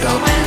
go.